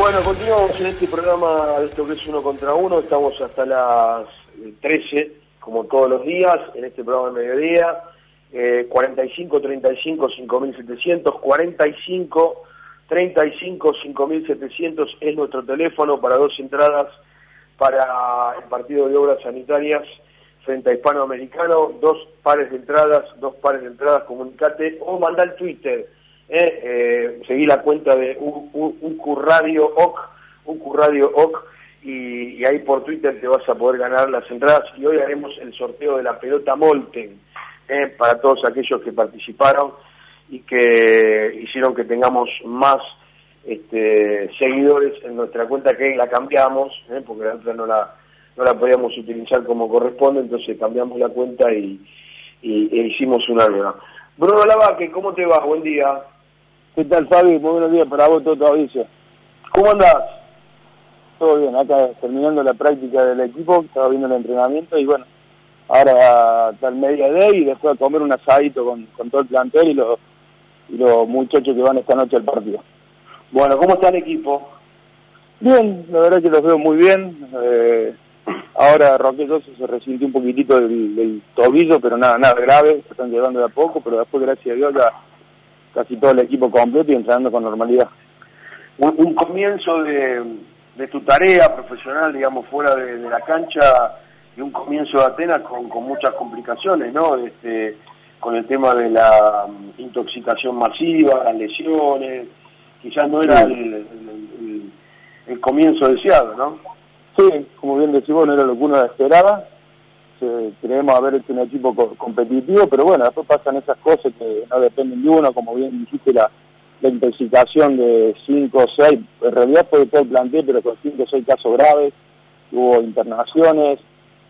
Bueno, continuamos en este programa de esto que es uno contra uno. Estamos hasta las 13, como todos los días, en este programa de mediodía. Eh, 45 35 5700, 45 35 5700 es nuestro teléfono para dos entradas para el partido de obras sanitarias frente a Hispanoamericano, dos pares de entradas, dos pares de entradas, comunicate o manda al Twitter eh, eh, seguí la cuenta de un Radio OC, un Radio OC, y, ahí por Twitter te vas a poder ganar las entradas. Y hoy haremos el sorteo de la pelota Molten eh, para todos aquellos que participaron y que hicieron que tengamos más este, seguidores en nuestra cuenta que la cambiamos, eh, porque la otra no la, no la podíamos utilizar como corresponde, entonces cambiamos la cuenta y, e hicimos una nueva. Bruno Lavaque, ¿cómo te va? Buen día. ¿Qué tal, Fabi? Muy buenos días para vos, todo tu aviso. ¿Cómo andás? Todo bien, acá terminando la práctica del equipo, estaba viendo el entrenamiento y bueno, ahora está el media day y después a comer un asadito con, todo el plantel y los, y los muchachos que van esta noche al partido. Bueno, ¿cómo está el equipo? Bien, la verdad que los veo muy bien. Eh, ahora Roque se resintió un poquitito del, del, tobillo, pero nada, nada grave, se están llevando de a poco, pero después, gracias a Dios, ya casi todo el equipo completo y entrenando con normalidad. Un, comienzo de, tu tarea profesional, digamos, fuera de, la cancha, y un comienzo de Atenas con, muchas complicaciones, ¿no? Este, con el tema de la mm, intoxicación masiva, las lesiones, quizás no era el, el, comienzo deseado, ¿no? Como bien decimos, no era lo que uno esperaba, creemos haber hecho un equipo competitivo, pero bueno, después pasan esas cosas que no dependen de uno, como bien dijiste, la, la intoxicación de 5 o 6, en realidad fue todo el plantel, pero con 5 o 6 casos graves, hubo internaciones,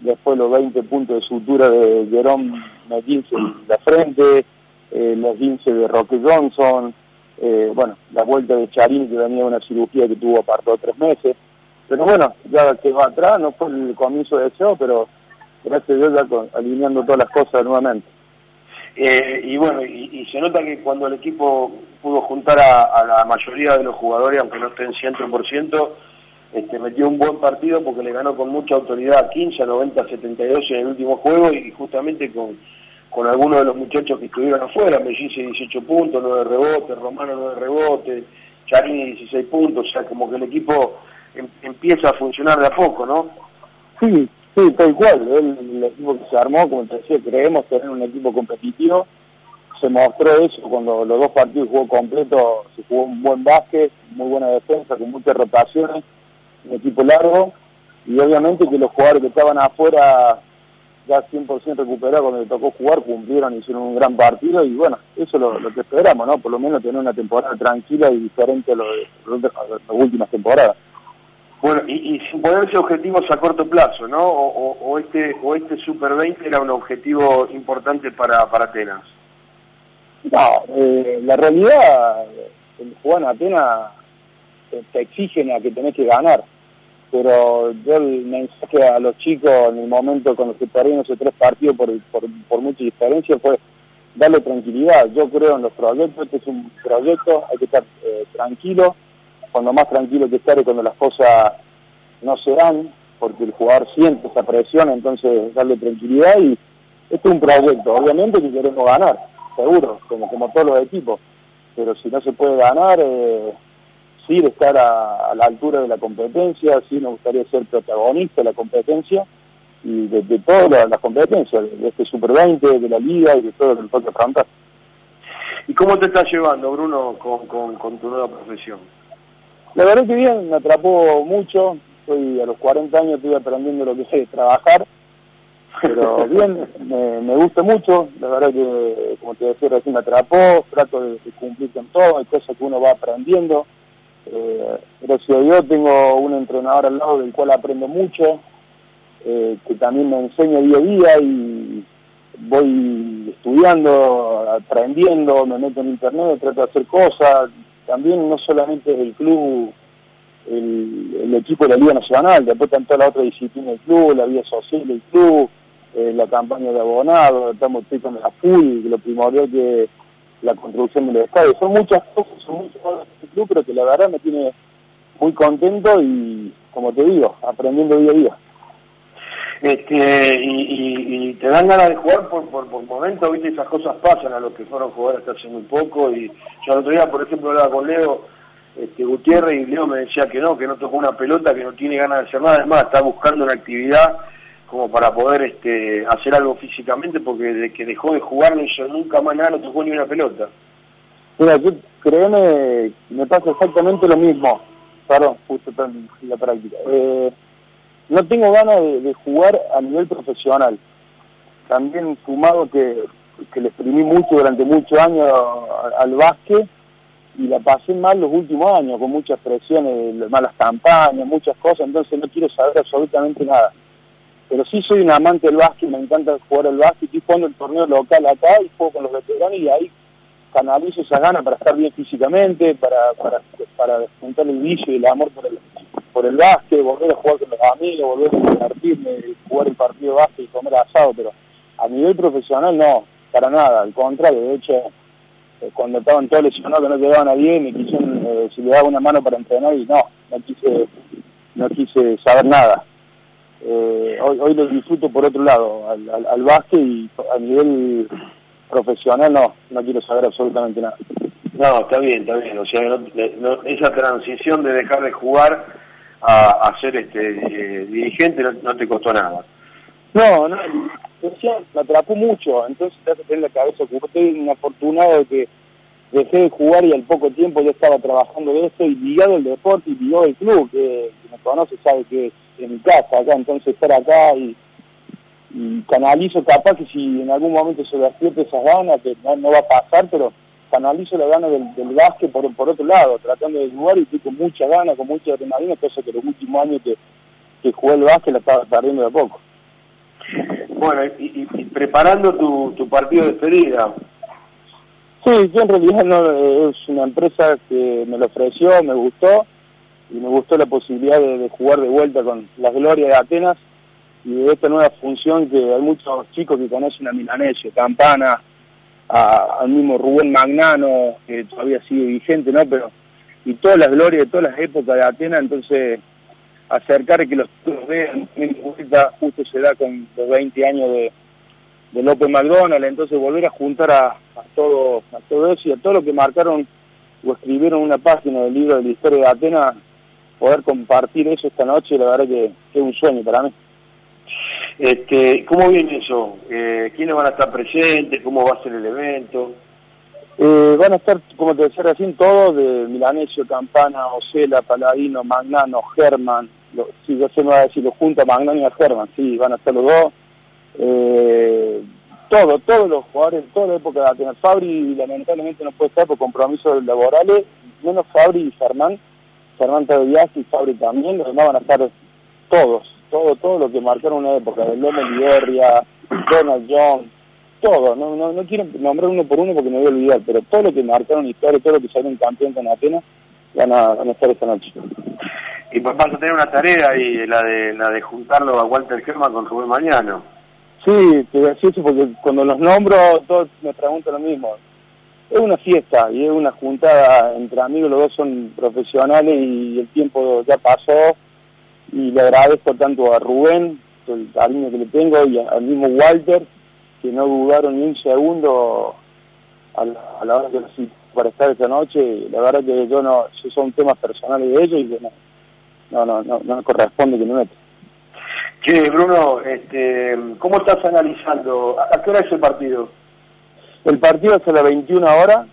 después los 20 puntos de sutura de Jerome McKinsey en la frente, eh, los 15 de Roque Johnson, eh, bueno, la vuelta de Charín que venía una cirugía que tuvo apartado tres meses, pero bueno, ya quedó atrás, no fue el comienzo de deseo, pero gracias a Dios ya alineando todas las cosas nuevamente. Eh, y bueno, y, se nota que cuando el equipo pudo juntar a, la mayoría de los jugadores, aunque no estén 100%, este, metió un buen partido porque le ganó con mucha autoridad 15 a 90 72 en el último juego y justamente con, con algunos de los muchachos que estuvieron afuera, Mellice 18 puntos, 9 rebotes, Romano 9 rebotes, Charini 16 puntos, o sea, como que el equipo em, empieza a funcionar de a poco, ¿no? Sí, Sí, tal cual. El, equipo que se armó, como te decía, creemos tener un equipo competitivo. Se mostró eso cuando los dos partidos jugó completo, se jugó un buen básquet, muy buena defensa, con muchas rotaciones, un equipo largo. Y obviamente que los jugadores que estaban afuera ya 100% recuperados cuando les tocó jugar, cumplieron, hicieron un gran partido y bueno, eso es lo, que esperamos, ¿no? Por lo menos tener una temporada tranquila y diferente a lo de las últimas temporadas. Bueno, y, sin ponerse objetivos a corto plazo, ¿no? O, este o este Super 20 era un objetivo importante para, para Atenas. No, eh, la realidad, el jugar en Atenas te exigen a que tenés que ganar. Pero yo el mensaje a los chicos en el momento cuando se perdieron esos tres partidos por, por, mucha diferencia fue darle tranquilidad. Yo creo en los proyectos, este es un proyecto, hay que estar eh, tranquilo cuando más tranquilo que estar es cuando las cosas no se dan, porque el jugador siente esa presión, entonces darle tranquilidad y este es un proyecto, obviamente que queremos ganar, seguro, como, como todos los equipos, pero si no se puede ganar, eh, sí estar a, la altura de la competencia, sí nos gustaría ser protagonista de la competencia y de, todas las competencias, de este Super 20, de la liga y de todo lo que nos. ¿Y cómo te estás llevando, Bruno, con tu nueva profesión? La verdad que bien, me atrapó mucho. Estoy a los 40 años, estoy aprendiendo lo que es trabajar. Pero bien, me, gusta mucho, la verdad que, como te decía recién, me atrapó, trato de, cumplir con todo, hay cosas que uno va aprendiendo. Eh, gracias a Dios tengo un entrenador al lado del cual aprendo mucho, eh, que también me enseña día a día y voy estudiando, aprendiendo, me meto en internet, trato de hacer cosas. También no solamente el club el, equipo de la Liga Nacional, después están toda la otra disciplina del club, la vida social del club, eh, la campaña de abonado, estamos con la FUI, lo primordial que la construcción del estadio. Son muchas cosas, son muchas cosas del club, pero que la verdad me tiene muy contento y, como te digo, aprendiendo día a día. Este, y, te dan ganas de jugar por, por, por momentos, viste, esas cosas pasan a los que fueron jugar hasta hace muy poco. Y yo el otro día, por ejemplo, hablaba con Leo este, Gutiérrez y Leo me decía que no, que no tocó una pelota, que no tiene ganas de hacer nada, además está buscando una actividad como para poder este, hacer algo físicamente, porque desde que dejó de jugar no hizo nunca más nada, no tocó ni una pelota. Mira, yo créeme, me pasa exactamente lo mismo, perdón, justo en la práctica. Eh, no tengo ganas de, jugar a nivel profesional. También fumado que, que le exprimí mucho durante muchos años al básquet y la pasé mal los últimos años, con muchas presiones, malas campañas, muchas cosas, entonces no quiero saber absolutamente nada. Pero sí soy un amante del básquet, me encanta jugar al básquet, estoy jugando el torneo local acá y juego con los veteranos y ahí canalizo esa gana para estar bien físicamente, para, para, para juntar el vicio y el amor por el, por el básquet, volver a jugar con los amigos, volver a divertirme, jugar el partido básquet y comer asado, pero a nivel profesional no, para nada, al contrario, de hecho eh, cuando estaban todos lesionados que no llegaban a bien, me quisieron eh, si le daba una mano para entrenar y no, no quise, no quise saber nada. Eh, hoy, hoy lo disfruto por otro lado, al, al, básquet y a nivel profesional no, no quiero saber absolutamente nada. No, está bien, está bien. O sea, esa transición de dejar de jugar a, ser este dirigente no, te costó nada. No, no, me atrapó mucho, entonces te hace tener la cabeza ocupada. Estoy afortunado de que dejé de jugar y al poco tiempo ya estaba trabajando de esto y ligado al deporte y ligado al club, que, me conoce sabe que es en mi casa acá, entonces estar acá y, canalizo capaz que si en algún momento se despierte esas ganas, que no, va a pasar, pero canalizo la gana del, del básquet por, por otro lado, tratando de jugar y estoy con mucha gana, con mucha adrenalina, cosa que los últimos años que, que jugué el básquet la estaba perdiendo de a poco. Bueno, y, preparando tu, tu partido de despedida. Sí, yo en realidad no, es una empresa que me lo ofreció, me gustó, y me gustó la posibilidad de, jugar de vuelta con las glorias de Atenas y de esta nueva función que hay muchos chicos que conocen a Milanesio, Campana, al mismo Rubén Magnano, que todavía sigue vigente, ¿no? Pero, y todas las glorias de todas las épocas de Atenas, entonces acercar que los vean. Justo se da con los 20 años de, de López McDonald, entonces volver a juntar a, todo, a todo eso y a todo lo que marcaron o escribieron una página del libro de la historia de Atenas, poder compartir eso esta noche, la verdad que, es un sueño para mí. Este, ¿Cómo viene eso? Eh, ¿Quiénes van a estar presentes? ¿Cómo va a ser el evento? Eh, van a estar, como te decía recién, todos de Milanesio, Campana, Ocela, Paladino, Magnano, Germán, lo, sí, yo se me va a decir, lo junto a Magnano y a Germán, sí, van a estar los dos. Eh, todo, todos los jugadores, toda la época de Atenas. Fabri lamentablemente no puede estar por compromisos laborales, menos Fabri y Germán. Germán viaje y Fabri también, los demás van a estar todos, todo, todo lo que marcaron una época, de Lomo Liberia, Donald John, todo, no, no, no quiero nombrar uno por uno porque me voy a olvidar, pero todo lo que marcaron historia, todo lo que salieron campeón con Atenas, van a, van a estar esta noche y vas a tener una tarea ahí, la de la de juntarlo a Walter Germán con Rubén Mañano. Sí, te voy a decir eso porque cuando los nombro todos me preguntan lo mismo. Es una fiesta y es una juntada entre amigos, los dos son profesionales y el tiempo ya pasó y le agradezco tanto a Rubén, el cariño que le tengo, y al mismo Walter, que no dudaron ni un segundo a la, hora que para estar esta noche. La verdad que yo no, son temas personales de ellos y que no, no, no, no, no corresponde que me meta. Che, Bruno, este, ¿cómo estás analizando? ¿A qué hora es el partido? El partido es a las 21 horas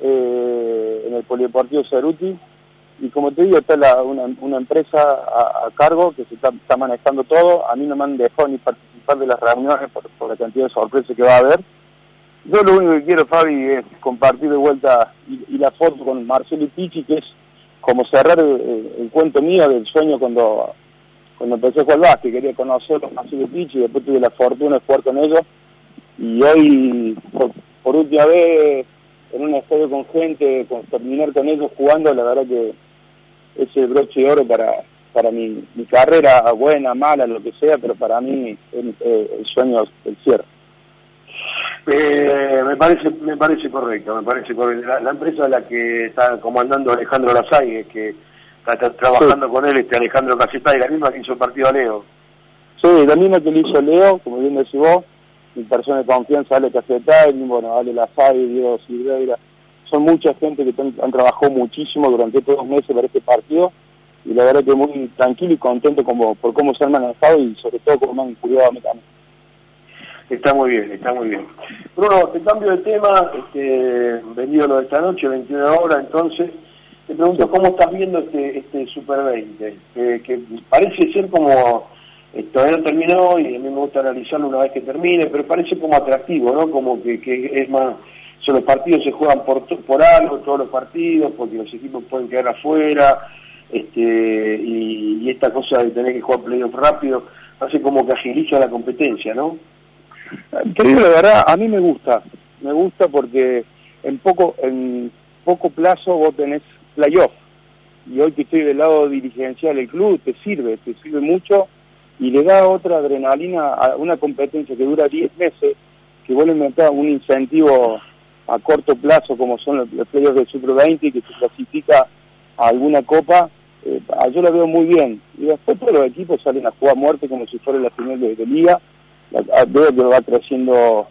eh, en el Polideportivo Ceruti. Y como te digo, está la, una, empresa a, cargo que se está, manejando todo. A mí no me han dejado ni participar de las reuniones por, la cantidad de sorpresas que va a haber. Yo lo único que quiero, Fabi, es compartir de vuelta y, la foto con Marcelo y Pichi, que es como cerrar el, cuento mío del sueño cuando cuando empecé a jugar que quería conocerlos, Marcelo y Pichi, y después tuve la fortuna de jugar con ellos. Y hoy, por, por última vez, en un estadio con gente, con, terminar con ellos jugando, la verdad que ese broche de oro para, para mi, mi carrera, buena, mala, lo que sea, pero para mí el, el sueño el cierre. Eh, me parece me parece correcto, me parece correcto. La, empresa a la que está comandando Alejandro Lasalle, que está, trabajando con él, este Alejandro Caseta, y la misma que hizo el partido a Leo. Sí, la misma que le hizo Leo, como bien decís vos, mi persona de confianza, Ale Caseta, y bueno, Ale Lasalle, Diego Silveira, son mucha gente que han, trabajado muchísimo durante todos los meses para este partido y la verdad que muy tranquilo y contento como, por cómo se han manejado y sobre todo cómo han cuidado a también. Está muy bien, está muy bien. Bruno, te cambio de tema, este, venido lo de esta noche, 21 horas, entonces, te pregunto cómo estás viendo este, este Super 20, que, parece ser como, eh, todavía no terminó y a mí me gusta analizarlo una vez que termine, pero parece como atractivo, ¿no? Como que, que es más los partidos se juegan por, por algo, todos los partidos, porque los equipos pueden quedar afuera, este, y, esta cosa de tener que jugar playoff rápido, hace como que agiliza la competencia, ¿no? Te digo la verdad, a mí me gusta, me gusta porque en poco, en poco plazo vos tenés playoff, y hoy que estoy del lado dirigencial del club, te sirve, te sirve mucho, y le da otra adrenalina a una competencia que dura 10 meses, que vuelve a inventar un incentivo a corto plazo como son los, playoffs del Super 20 que se clasifica a alguna copa, eh, yo la veo muy bien. Y después todos los equipos salen a jugar muerte como si fuera la final de, liga. veo que va creciendo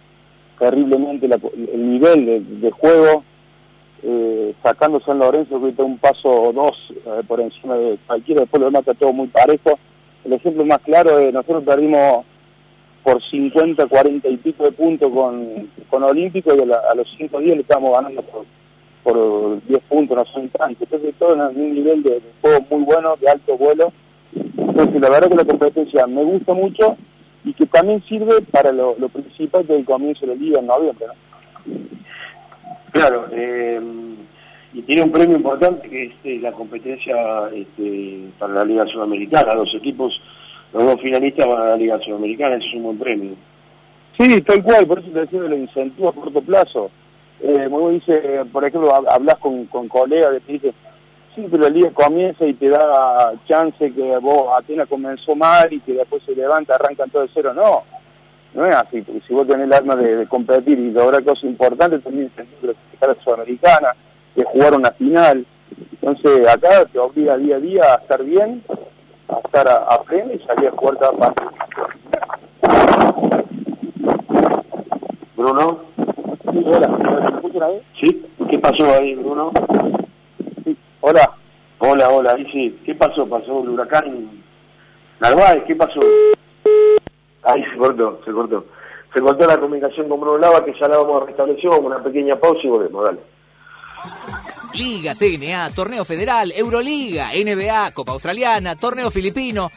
terriblemente el nivel de, juego, eh, sacando San Lorenzo que está un paso o dos eh, por encima de cualquiera, después lo está todo muy parejo. El ejemplo más claro es nosotros perdimos por 50, 40 y pico de puntos con, con Olímpico y a, los 5 días le estamos ganando por, por 10 puntos, no son tantos. Entonces todo en un nivel de, juego muy bueno, de alto vuelo. Entonces la verdad que la competencia me gusta mucho y que también sirve para lo, lo principal del comienzo de la liga en noviembre. Claro, eh, y tiene un premio importante que es eh, la competencia este, para la Liga Sudamericana. Los equipos los dos finalistas van a la Liga Sudamericana, eso es un buen premio. Sí, tal cual, por eso te decía el incentivo a corto plazo. Eh, como dice, por ejemplo, hablas con, con colegas que te dicen, sí, pero la liga comienza y te da chance que vos apenas comenzó mal y que después se levanta, arrancan todo de cero. No, no es así, porque si vos tenés el arma de, competir y lograr cosas importantes, también incentivo de la Sudamericana, de jugar una final. Entonces acá te obliga día a día a estar bien a estar a, a pleno y salir a jugar cada partido. Bruno. Sí, hola, ¿me? Sí, ¿qué pasó ahí, Bruno? Sí, hola. Hola, hola, ahí sí. ¿Qué pasó? ¿Pasó el huracán Narváez? ¿Qué pasó? Ahí se cortó, se cortó. Se cortó la comunicación con Bruno Lava, que ya la vamos a restablecer, vamos una pequeña pausa y volvemos, dale. Liga, TNA, Torneo Federal, Euroliga, NBA, Copa Australiana, Torneo Filipino.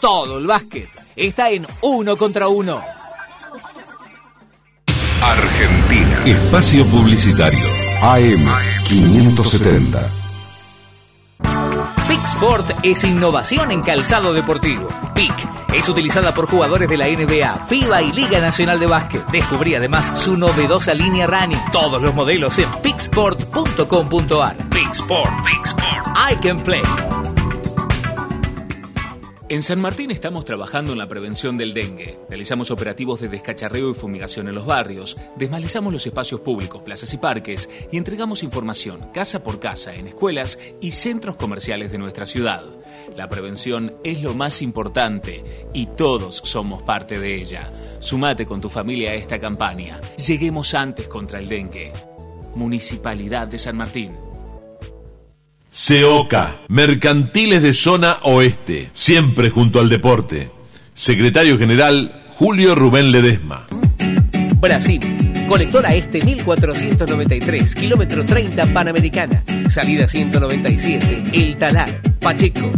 Todo el básquet está en uno contra uno. Argentina. Espacio Publicitario. AM 570. Sport es innovación en calzado deportivo. Pick es utilizada por jugadores de la NBA, FIBA y Liga Nacional de Básquet. Descubrí además su novedosa línea running. Todos los modelos en picksport.com.ar. Pick Sport, Pick Sport. I can play. En San Martín estamos trabajando en la prevención del dengue. Realizamos operativos de descacharreo y fumigación en los barrios, desmalizamos los espacios públicos, plazas y parques y entregamos información casa por casa en escuelas y centros comerciales de nuestra ciudad. La prevención es lo más importante y todos somos parte de ella. Sumate con tu familia a esta campaña. Lleguemos antes contra el dengue. Municipalidad de San Martín. SEOCA, Mercantiles de Zona Oeste, siempre junto al deporte. Secretario General Julio Rubén Ledesma. Brasil Colectora Este 1493, kilómetro 30 Panamericana. Salida 197, El Talar, Pacheco.